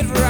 it right.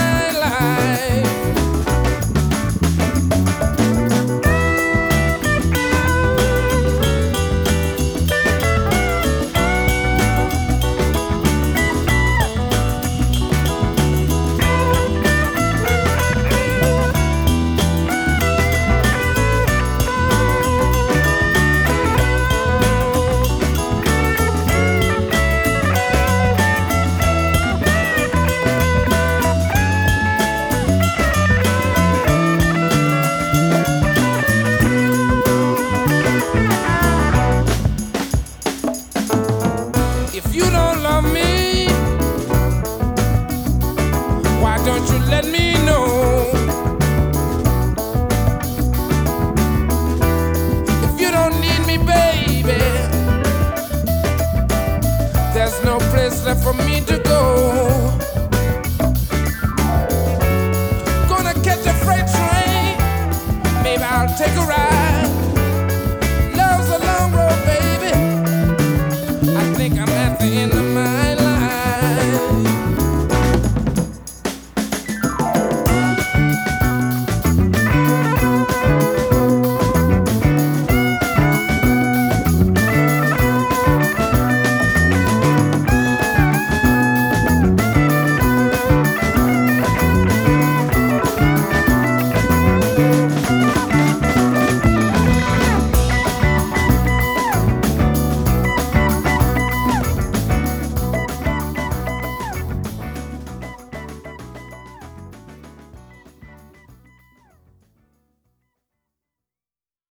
let me know. If you don't need me, baby, there's no place left for me to go. Gonna catch a freight train, maybe I'll take a ride.